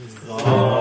Oh.